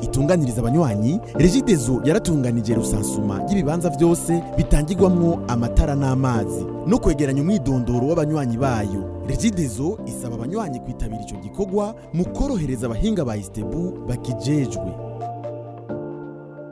zitunganyiriza abanywanyi regidezo yaratunganije rusansuma y'ibibanza byose bitangirwamo amatara n'amazi no kwegeranya umwidondoro w'abanywanyi bayo regidezo isaba abanywanyi kwitabira icyo gikorwa mu korohereza abahinga ba isitebu bakijejwe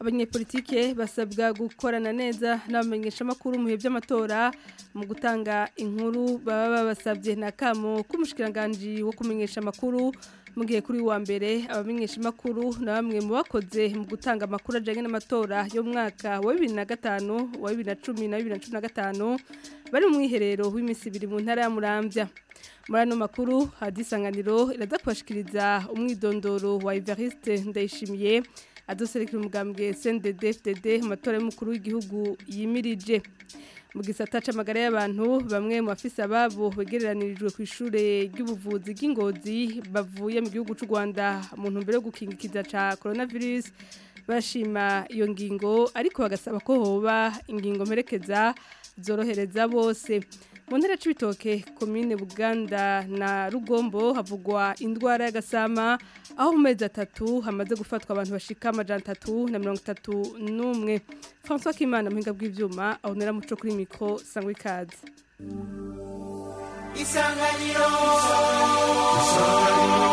abanyepolitike basabwa gukorana neza n'abamenyesha makuru mu by'amatora mu gutanga inkuru baba babasabye na kamo k'umushikiranganje wo kumenyesha makuru mu gihe kuri wa mbere abamenyesha makuru na bamwe mu bakoze mu gutanga makuru ajanye n'amatora yo mwaka wa 2005 wa 2010 na cumi na na Bibiri 2015 bari mu mwiherero w'iminsi ibiri mu ntara ya Murambya. muri makuru hadisanganiro iraza kubashikiriza umwidondoro wa Evariste Ndayishimiye aduserekera umugambwe CNDD-FDD amatora Mukuru w'igihugu yimirije mu gisata c'amagara y'abantu bamwe mu bafise ababo begereranirijwe ku ishure ry'ubuvuzi bw'ingozi bavuye mu gihugu cy’u Rwanda mu ntumbero yo gukingikiza ca coronavirus bashima iyo ngingo ariko bagasaba ko hoba ingingo merekeza zorohereza bose mu ntara komine buganda na rugombo havugwa indwara ya Gasama aho mu mezi atatu hamaze gufatwa abantu bashika amajana atatu na mirongo itatu n'umwe francois kimana muhinga bw'ibyuma abonera muco kuri mikoro sangwa ikaze isanganiro isanganiro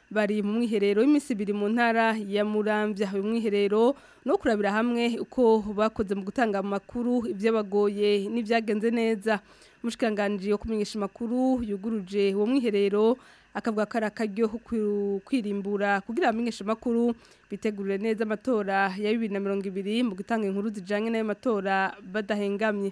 bari mu mwiherero w'imisi biri mu ntara ya Muramvya uyu mwiherero no kurabira hamwe uko bakoze mu gutanga makuru iby'abagoye n'ivyagenze neza mushikanganje yo kumenyesha makuru yuguruje uwo mwiherero akavuga ko ari akaryo kwirimbura kugira abamenyeshamakuru amakuru bitegurire neza amatora ya bibiri na mirongo ibiri mu gutanga inkuru zijyanye n'ayo matora badahengamye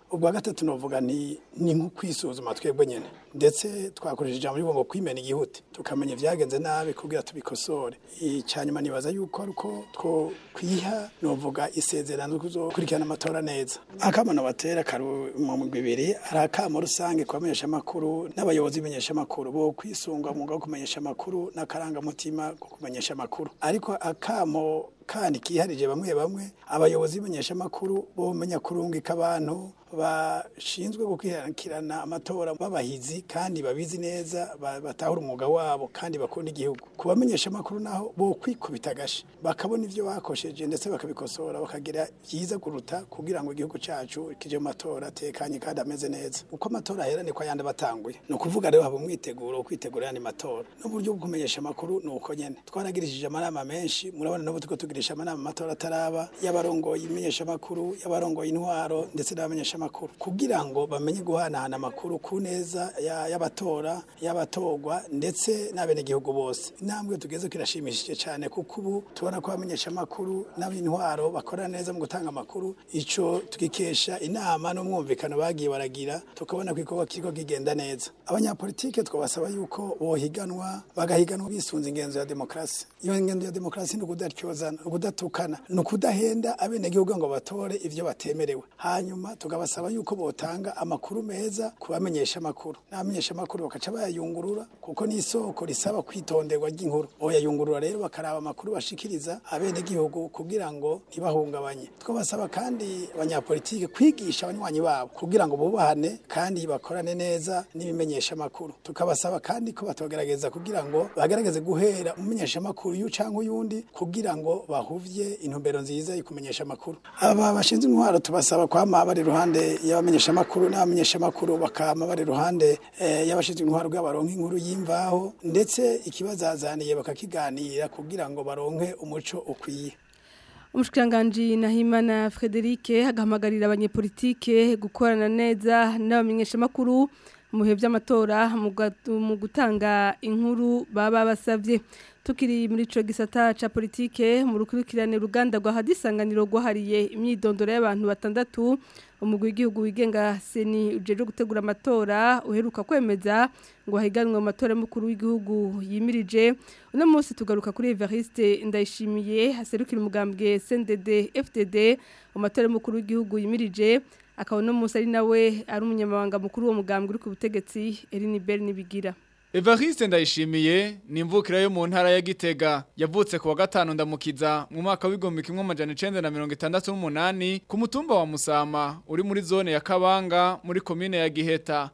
ubwa gatatu navuga ni nko kwisuzuma twebwe nyine ndetse twakoresheje ijambo rigomba kwimena igihuti tukamenya ibyagenze nabi kubwira tubikosore icyanyuma nibaza yuko ariko two kwiha navuga isezerano kuzokurikirana amatora neza akamano batera mu bibiri ari akamo rusange ku n'abayobozi b'imenyeshamakuru bo kwisunga umwuga wo kumenyesha amakuru n'akarangamutima ko kumenyesha amakuru ariko akamo kandi kiharije bamwe bamwe abayobozi b'imenyeshamakuru bo bamenya kurungika abantu bashinzwe gukurikirana amatora b'abahizi kandi babizi neza batahura umwuga wabo kandi bakunda igihugu ku amakuru naho bo kwikubita agashi bakabona ibyo bakosheje ndetse bakabikosora bakagira byiza kuruta kugira ngo igihugu cyacu kije mu matora atekanye kandi ameze neza uko amatora ahera niko ayandi batanguye ni ukuvuga rero haba umwiteguro wo kwitegura ayandi matora n'uburyo bwo kumenyesha amakuru ni uko nyene twaragirishije amanama menshi murabona n'ubu tugurisha amanama amatora ataraba y'abarongoye imenyeshamakuru y'abarongoye intwaro ndetse n'abamenyesha amakuru kugira ngo bamenye guhanahana amakuru ku neza y'abatora y'abatorwa ndetse n'abenegihugu bose intambwe tugeze kirashimishije cyane kuko ubu tubona ko abamenyesha amakuru n'ab'intwaro bakora neza mu gutanga amakuru icyo twikesha inama n'umwumvikano bagiye baragira tukabona ko igikorwa kiriko kigenda neza abanyapolitike twabasaba yuko bohiganwa bagahiganwa bisunze ingenzo ya demokarasi iyo ngenzo ya demokarasi ni ukudatyozana ukudatukana ni ukudahenda abenegihugu ngo batore ibyo batemerewe hanyuma tugabasa basaba yuko botanga amakuru meza ku bamenyesha amakuru n'abamenyesha amakuru bakaca bayayungurura kuko ni isoko risaba kwitonderwa ry'inkuru boyayungurura rero bakaraba amakuru bashikiriza abenegihugu kugira ngo ntibahungabanye twabasaba kandi abanyapolitike kwigisha abanywanyi babo kugira ngo bubahane kandi bakorane neza n’ibimenyeshamakuru tukabasaba kandi ko batogerageza kugira ngo bagerageze guhera umumenyesha amakuru y'u canke uyundi kugira ngo bahuvye intumbero nziza yo kumenyesha amakuru aba bashinzwe intwaro tubasaba kwama bari ruhande imbere y'abamenyeshamakuru n'abamenyeshamakuru bakaba bari iruhande eh, y'abashinzwe intwaro baronka inkuru y'imvaho ndetse ikibazazaniye bakakiganira kugira ngo baronke umuco ukwiye umushikiranganji Nahimana Frederic agahamagarira abanyepolitike gukorana neza n'abamenyeshamakuru mu bihe by'amatora mu gutanga inkuru baba basabye tukiri muri icyo gisata cya politike mu rukurikirane uruganda rwa hadisanganiro rwahariye imyidondoro y'abantu batandatu umugwi w'igihugu wigenga seni ujeje gutegura amatora uheruka kwemeza ngo hahiganwe mu matora y'umukuru w'igihugu yimirije uno munsi tugaruka kuri Evariste ndayishimiye haserukira umugambwe CNDD FDD mu matora y'umukuru w'igihugu yimirije akaba uno munsi ari nawe ari umunyamabanga mukuru w'umugambwe uri ku butegetsi Erinibert Nibigira Evariste Ndayishimiye ni imvukira yo mu ntara ya Gitega yavutse kuwa gatanu ndamukiza mu mwaka w'igihumbi kimwe amajana na mirongo itandatu n'umunani ku mutumba wa Musama uri muri zone ya Kabanga muri komine ya Giheta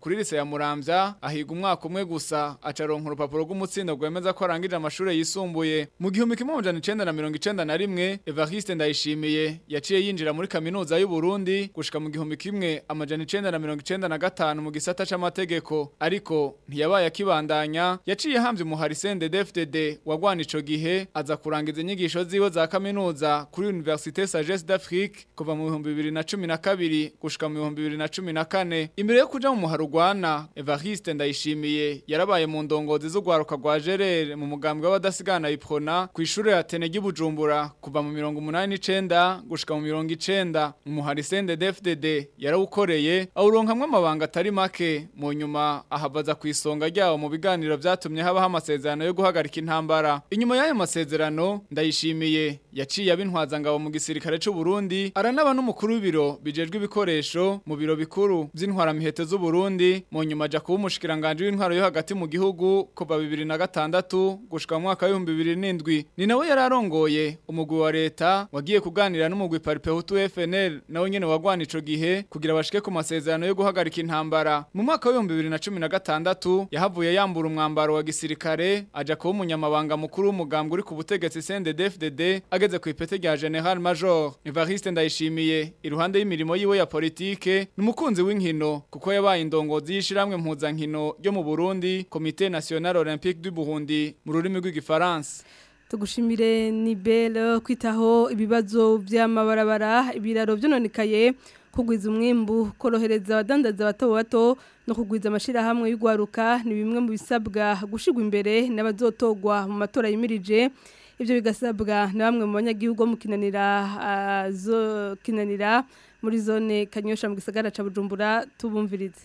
kuri lise ya muramvya ahiga umwaka umwe gusa acaronka urupapuro rw'umutsindo rwemeza ko arangije amashuri yisumbuye mu gihumbi kimwe amajana icenda na mirongo icenda na rimwe evariste ndayishimiye yaciye yinjira muri kaminuza y'u Burundi gushika mu gihumbi kimwe amajana icenda na mirongo icyenda na gatanu mu gisata c'amategeko ariko ntiyabaye akibandanya yaciye hamvye umuharisende DFDD wagwana ico gihe aza kurangiza inyigisho ziwe za kaminuza kuri universite komite Sagesse d'Afrique kuva mu 2012 gushika mu 2014 imbere yo kuja mu muharugwana Evariste ndayishimiye yarabaye mu ndongozi z'ugwaruka gwa Gerere mu mugambwe w'abadasigana iprona ku ishuri ya Tenegi Bujumbura kuva mu 1989 gushika mu 1990 umuharisende DFDD yarawukoreye awuronkamwe amabanga atari make mu nyuma ahabaza ku isonga ryawo mu biganiro byatumye habaho amasezerano yo guhagarika intambara inyuma y'ayo masezerano ndayishimiye yaciye abintwaza ngabo mu gisirikare c'u Burundi aranaba n'umukuru w'ibiro bijejwe ibikoresho mu biro bikuru by'intwaramiheto z'u Burundi mu nyuma aja kuba umushikiranganje w'intwaro yo hagati mu gihugu kuva 2006 gushika mu mwaka wa 2007 ni nawe yararongoye umugwi wa leta wagiye kuganira n'umugwi Paripe Hutu FNL nawe nyene wagwana ico gihe kugira bashike ku masezerano yo guhagarika intambara mu mwaka wa 2016 yahavuye yambura umwambaro wa gisirikare aja kuba umunyamabanga mukuru w'umugambwe uri ku butegetsi CNDD-FDD ageze ku ipete rya General Major major Evariste Ndayishimiye iruhande y'imirimo yiwe ya politike n'umukunzi w'inkino kuko yabaye indongozi y'ishiramwe mpuzankino ryo mu Burundi Comité National Olympique du Burundi mu rurimi rw'igifaransa tugushimire ni belle kwitaho ibibazo by'amabarabara ibiraro byononikaye kugwiza umwimbu korohereza abadandaza bato bato no kugwiza amashyirahamwe y'ugwaruka ni bimwe mu bisabwa gushigwa imbere n'abazotogwa mu matora yimirije ibyo bigasabwa na bamwe mu banyagihugu mu ah, zo kinanira muri zone kanyosha mu gisagara cya bujumbura tubumvirize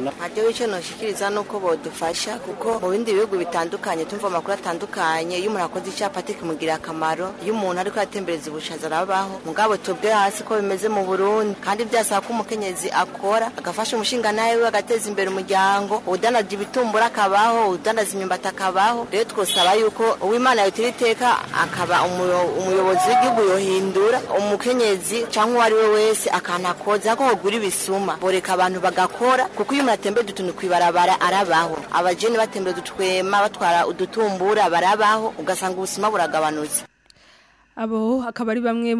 ntabyo icyo nashikiriza ni uko bodufasha kuko mu bindi bihugu bitandukanye tumva amakuru atandukanye iyo umuntu akoze icyapa kikamugirira akamaro iyo umuntu ariko yatembereza ubushaza arabaho mugabo tubwe hasi ko bimeze mu Burundi kandi byasaba ko umukenyezi akora agafasha umushinga nawe we agateza imbere umuryango udandaje ibitumbura akabaho udandaza imyumbati akabaho rero twosaba yuko uwo imana yitira iteka akaba umuyobozi w'igihugu yohindura umukenyezi cyangwa uwo ari we wese akanakoza ko hagura ibisuma boreka abantu bagakora kuko iyo umuntu atembera utuntu ku ibarabara arabaho abageni batembera udutwema batwara udutumbura barabaho ugasanga ubusuma buragabanutse abo akaba ari bamwe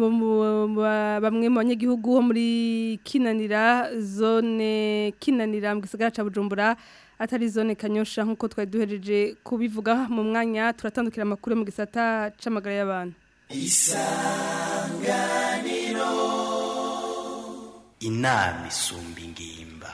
bamwe mu banyagihugu bo muri kinanira zone kinanira mu gisagara cya bujumbura atari zone kanyosha nk'uko twari duhereje kubivuga mu mwanya turatandukira amakuru mu gisata c'amagara y'abantu isanganiro inama isumba ingimba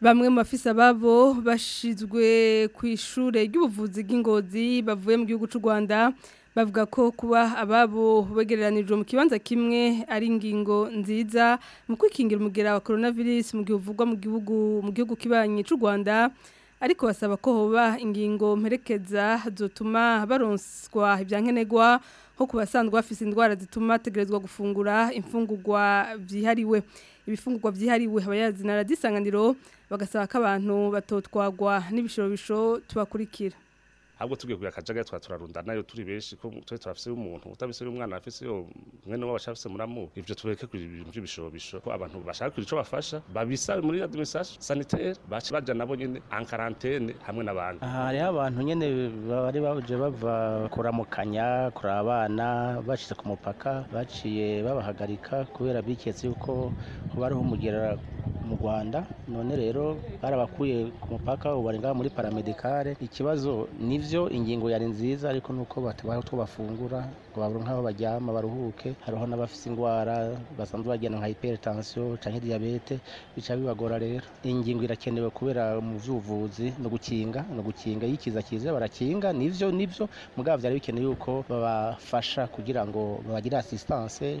bamwe mu bafisa babo bashizwe ku ishure ry'ubuvuzi bw'ingozi bavuye mu gihugu cy'u Rwanda bavuga ko kuba ababo begereranijwe mu kibanza kimwe ari ingingo nziza mu kwikingira umugera wa coronavirus mu gihe uvugwa mu gihugu mu gihugu kibanyi cy'u Rwanda ariko basaba ko hoba ingingo mperekeza zotuma baronswa ibyankenerwa nko ku basanzwe bafite indwara zituma hategerezwa gufungura imfungugwa byihariwe ibifungugwa byihariwe abayazi na radisanganiro bagasaba ko abantu batotwagwa n'ibishorobisho tubakurikira ahubwo tubwiye akajagari twa turarunda nayo turi benshi ko twe turafise umuntu utabise umwana afise yo mwene wabo ashafise muramu ivyo tubeke ku bintu by'ibishobisho ko abantu bashaka kugira ico bafasha babisa muri administration sanitaire baca baja nabo nyene en hamwe n'abandi aha hariho abantu nyene bari baje bava kuramukanya kuraba abana bashitse ku mupaka baciye babahagarika kubera biketse yuko kuba ariho umugera mu Rwanda none rero barabakuye ku mupaka ubarenga muri paramedikare ikibazo ni byo ingingo yari nziza ariko uko batabaho utwo bafungura ngo babure nk'aho baryama baruhuke hariho n'abafite indwara basanzwe bagenda nka hypertension cyangwa diyabete bica bibagora rero ingingo irakenewe kubera mu by'ubuvuzi no gukinga no gukinga iyo ikiza kiza barakinga nivyo nivyo mugabo byari bikeneye yuko babafasha kugira ngo babagire assistance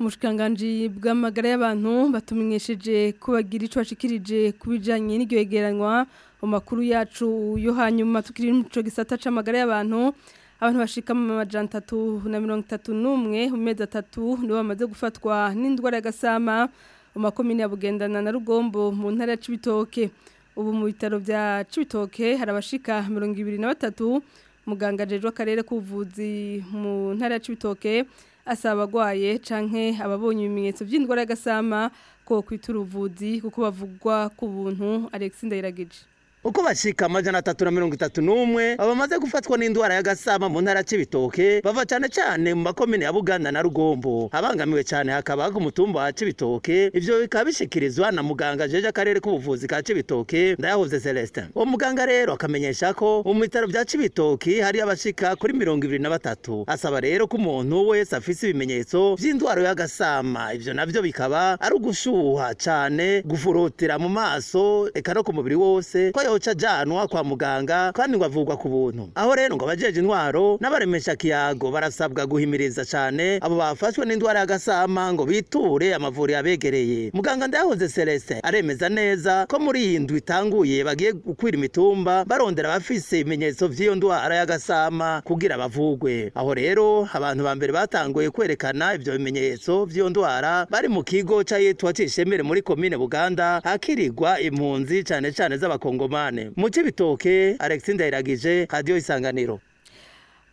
umushikiranganji bw'amagara y'abantu batumenyesheje ko bagira icyo bashikirije ku bijyanye n'iryohegeranywa mu makuru yacu yo hanyuma tukiri mu gisata cy'amagara y'abantu abantu bashika mu majana atatu na mirongo itatu n'umwe mu mezi atatu nibo bamaze gufatwa n'indwara y'agasama mu makomini ya bugendana na rugombo mu ntara ya cibitoke ubu mu bitaro bya cibitoke hari abashika mirongo ibiri na batatu muganga jejwe akarere k'ubuvuzi mu ntara ya cibitoke asaba abagwaye canke ababonye ibimenyetso by'indwara y'agasama ko kwita ubuvuzi kuko bavugwa ku buntu Alex Ndayiragije uko bashika amajyana atatu na mirongo itatu n'umwe bamaze gufatwa n'indwara ya gasama mu ntara c'ibitoke bava cyane cane mu makomine ya buganda na rugombo abangamiwe cyane hakaba umutumba wa c'ibitoke ibyo bikaba bishikirizwa na muganga jeje akarere k'ubuvuzi ka c'ibitoke ndayahoze celestin uwo muganga rero akamenyesha ko mu bitaro bya c'ibitoke hari abashika kuri mirongo ibiri na batatu asaba rero ko umuntu wese afise ibimenyetso vy'indwara ya gasama ivyo navyo bikaba ari ugushuha cane gufurutira mu maso eka no ku mubiri wose ko uca ajanwa kwa muganga kandi ngo avugwa ku buntu aho rero ngo abajeje intwaro n'abaremesha kiyago barasabwa guhimiriza cyane abo bafashwe n'indwara y'agasama ngo biture amavuriro abegereye muganga ndayahoze Celestin aremeza neza ko muri iyi ndwi itanguye bagiye gukwira imitumba barondera abafise ibimenyetso vy'iyo ndwara y'agasama kugira bavugwe aho rero abantu ba mbere batanguye kwerekana ibyo bimenyetso by’iyo ndwara bari mu kigo ca yitwa cishemere muri komine Buganda hakirigwa impunzi cyane cyane z'abakongoma amahane mu cy'ibitoke alexi ndayiragije radiyo isanganiro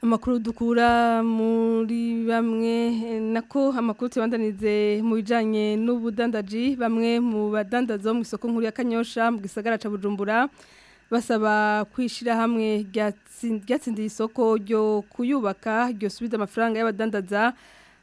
amakuru dukura muri bamwe nako amakuru tuyabandanize mu bijyanye n'ubudandaji bamwe mu badandaza bo mu isoko nkuru ya kanyosha mu gisagara cya bujumbura basaba kwishyira hamwe ryatsindiye isoko ryo kuyubaka ryasubiza amafaranga y'abadandaza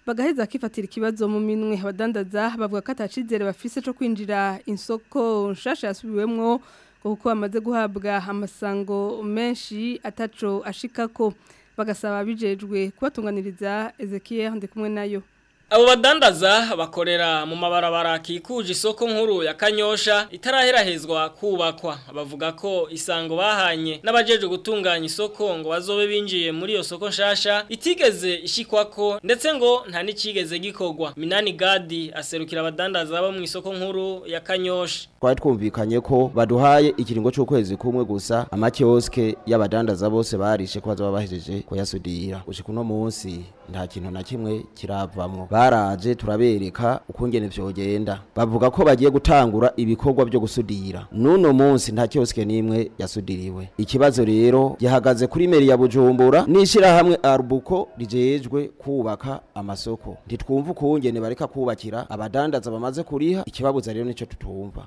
bagaheza akifatira ikibazo mu minwe abadandaza bavuga ko atacizere bafise cyo kwinjira isoko nshasha yasubiwemwo kuko bamaze guhabwa amasango menshi ataco ashikako bagasaba bijejwe kubatunganiriza Ezekiel kumwe nayo Abo badandaza bakorera mu mabarabara akikuje isoko nkuru ya Kanyosha itaraherahezwa kubakwa bavuga ko isango bahanye n'abajeje gutunganya isoko ngo bazobe binjiye muri iyo soko nshasha itigeze ishikwako ndetse ngo nta n'ikigeze gikogwa Minani Gadi aserukira abadandaza bo mu isoko nkuru ya Kanyosha twari twumvikanye ko baduhaye ikiringo cy'ukwezi kumwe gusa amakioske y'abadandaza bose barishe ko bazaba bahejeje kuyasudira ushika uno munsi nta kintu na kimwe kiravamwo baraje turabereka ukungene vyogenda bavuga ko bagiye gutangura ibikorwa byo gusudira nuno munsi nta kioske nimwe yasudiriwe ikibazo rero gihagaze kuri meri ya Bujumbura nishira hamwe rijejwe kubaka amasoko ntitwumva ukungene bareka kubakira abadandaza bamaze kuriha ikibabuza rero nicyo tutumva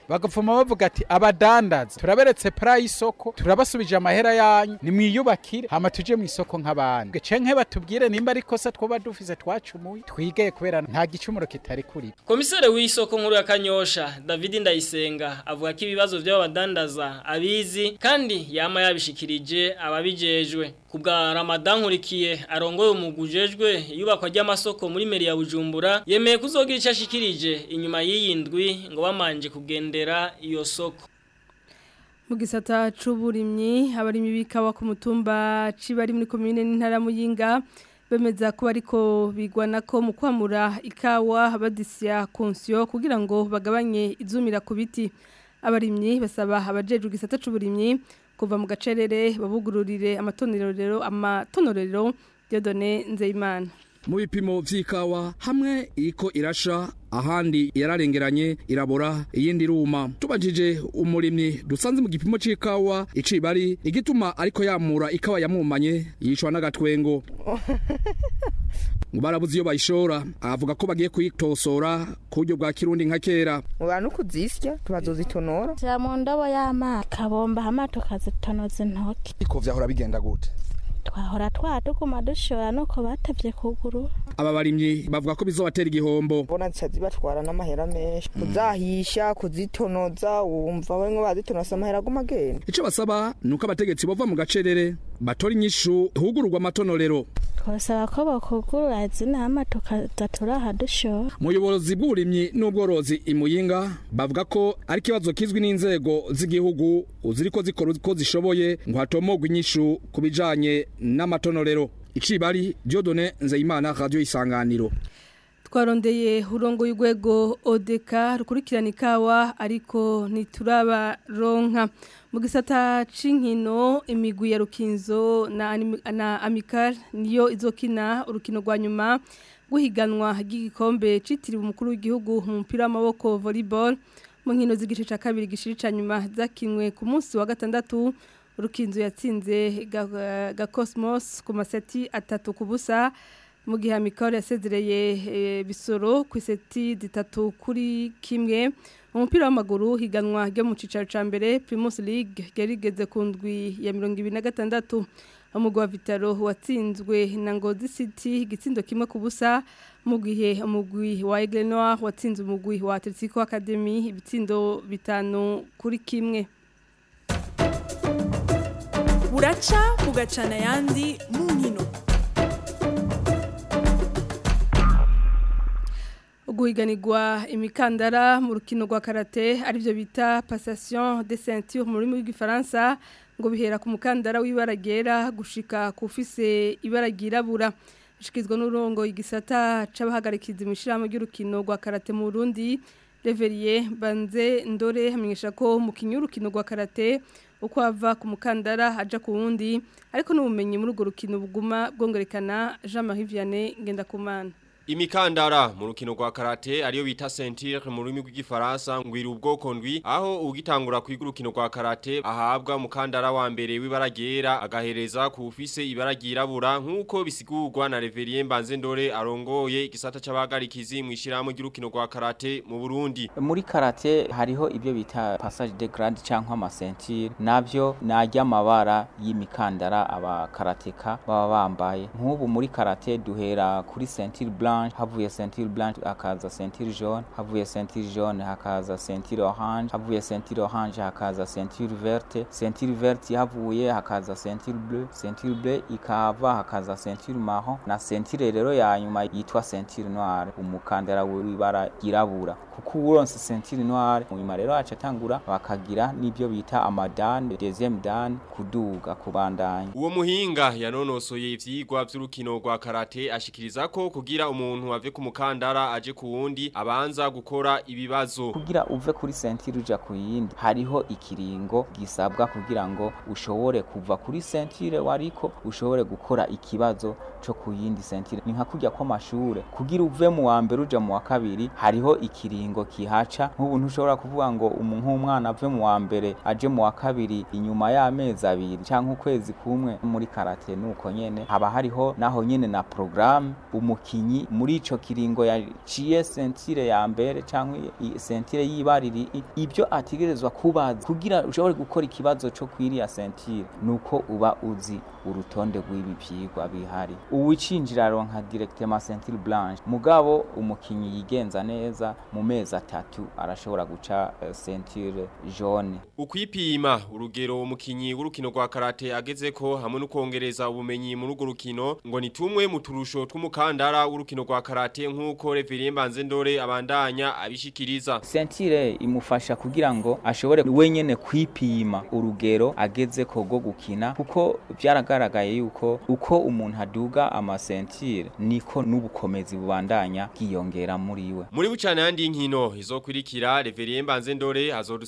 bagapfuma bavuga ati abadandaza turaberetse purayi isoko turabasubije amahera yanyu ni mwiyubakwa bakire hama tuje mu isoko nk'abandi cenke batubwire nimba ari kosa twoba dufize twacumuye twigeye kubera nta gicumuro kitari kuri komisere w'isoko nkuru ya Kanyosha David Ndayisenga avuga ko ibibazo by'abadandaza abizi kandi yama yabishikirije ababijejwe kubwa Ramadan nkurikiye arongoye umugujejwe yubakwa ry'amasoko muri meri ya Bujumbura yemeye kuzogira icashikirije inyuma y’iyi ndwi ngo bamanje kugendera iyo soko mu gisata cy'uburimyi abarimyi b'ikawa ku mutumba kibari muri komine n'intara muyinga bemeza ko ariko bigwana ko mukwamura kwamura ikawa badisiya konsiyo kugira ngo bagabanye izumira ku biti abarimyi basaba abajejwe igisata cy'uburimyi kuva mu gacerere babugururire amatonorero amatonorero Dieudonne Nzeyimana mu bipimo by'ikawa hamwe iko irasha ahandi yararengeranye irabora iyindi iruma tubajije umurimyi dusanze mu gipimo c'ikawa icibari igituma ariko yamura ikawa yamwumanye yishwa n'agatwengo barabuze iyo bayishora avuga ko bagiye kuyitosora ku buryo bwa kirundi nka kera uba kuzisya tubazozitonora mu ndobo y'amazi kabomba amato kazitonoza intoki ariko vyahora bigenda gute twahora twaduguma dushora nuko batabye kuguru aba barimyi bavuga ko bizobatera igihombo bona nsazi batwara n'amahera menshi kuzahisha kuzitonoza wumva bamwe bazitonosa amahera aguma agenda ico basaba nuko abategetsi bava mu gacerere batora inyishu hugururwa amatonorero twasaba ko bakugurura zina amatoka tatura hadushora umuyobozi bw'uburimyi n'ubworozi imuyinga bavuga ko ari ikibazo kizwi n'inzego z'igihugu uziriko zikora uko zishoboye ngo hatomogwe inyishu ku bijanye n'amatonorero icibari Diodone Nzeyimana Radio Isanganiro twarondeye hurongo y'urwego odeka rukurikirana ikawa ariko ntiturabaronka mu gisata c'inkino imigwi ya rukinzo na, na amical niyo izokina urukino rwa nyuma guhiganwa ry'igikombe citiriwe umukuru w'igihugu mu mupira w'amaboko volleyball mu nkino z'igice ca kabiri gishirira nyuma zakinwe ku munsi wa gatandatu rukinzo yatsinze gakosmos ku maseti atatu ku busa mu gihe amikoro yasezereye eh, bisoro ku iseti zitatu kuri kimwe umupira w'amaguru higanwa ryo mu cyicaro cya mbere Primus League yari igeze ku ndwi ya mirongo ibiri na gatandatu umugwa wa Vitaro watsinzwe na Ngozi City igitsindo kimwe ku busa mu gihe umugwi wa Eglenoir watsinze umugwi wa Atletico Academy ibitsindo bitanu kuri kimwe Buraca bugacana yandi mu nkino guhiganirwa imikandara mu rukino rwa karate aribyo bita passation de ceinture mu rurimi rw'igifaransa ngo bihera ku mukandara w'ibara ryera gushika ku ufise ibara ryirabura bishyikirizwa n'urongo igisata cy'abahagarikizi mu ishyirahamwe ry'urukino rwa karate mu rundi reveriye banze ndore hamenyesha ko umukinnyi w'urukino rwa karate uko ava ku mukandara ajya ku wundi ariko n'ubumenyi muri urwo rukino buguma bwongerekana jean marie vianney ngendakumana Imikandara mu rukino rwa karate ariyo bita ceinture mu rurimi rw'igifaransa ngwira ubwoko ndwi aho ugitangura kwiga urukino rwa karate ahabwa mukandara wa mbere w’ibaragera agahereza ku ufise ibaragirabura nk'uko bisigurwa na Reverien Mbanzendore arongoye igisata c'abagarikizi mu ishiramo ry'urukino rwa karate mu Burundi muri karate hariho ibyo bita passage de grade cyangwa ama ceinture navyo najya amabara y'imikandara aba karateka baba bambaye nk'ubu muri karate duhera kuri ceinture blanc Orange, havia sentir Blanche, a casa sentir jaune, havia sentir jaune, a casa sentir orange, havia sentir orange, a casa sentir verde, sentir verde, havia a casa sentir bleu, sentir bleu, ikahava a casa sentir marrom, na sentir sentire rero e nyuma sentir sentire o umukandara w'ibara ryirabura, kuko uronse sentire noire, nyuma rero aca atangura bakagira n'ibyo bita amadane, deuxième dane, kuduga, kubandanya. Uwo muhinga yanonosoye ivyigwa vy'urukino rwa karate ashikiriza ko kugira umu umuntu ave ku mukandara aje ku wundi abanza gukora ibibazo kugira uve kuri sentire uja ku yindi hariho ikiringo gisabwa kugira ngo ushobore kuva kuri sentire wariko ushobore gukora ikibazo cyo ku yindi sentire ni nka kujya kw'amashure kugira uve mu wa mbere uja mu wa kabiri hariho ikiringo kihaca nk'ubu ntushobora kuvuga ngo umuntu nk'umwana ave mu wa mbere aje mu wa kabiri inyuma y'amezi abiri cyangwa ukwezi kumwe muri karate nuko nyene haba hariho naho nyine na programme umukinyi muri icyo kiringo yaciye sentire ya mbere cyangwa sentire y'ibariri ibyo ategerezwa kubaza kugira ushobore gukora ikibazo cyo kwiriya sentire ni uko uba uzi urutonde rw'ibi byigwa bihari uwicinjira aronka directement ceinture blanche mugabo umukinyi yigenza neza mu mezi atatu arashobora guca uh, eh, ceinture jaune ukwipima urugero umukinyi w'urukino rwa karate ageze ko hamwe no kongereza ubumenyi muri urwo rukino ngo ni tumwe mu turusho tw'umukandara w'urukino rwa karate nk'uko Reverien Banzendore abandanya abishikiriza ceinture imufasha kugira ngo ashobore wenyine kwipima urugero ageze ko rwo gukina kuko byaraga yagaragaye yuko uko umuntu aduga amasentire niko n'ubukomezi bubandanya bwiyongera muri we muri bucana yandi nkino izokurikira Reverien Banzendore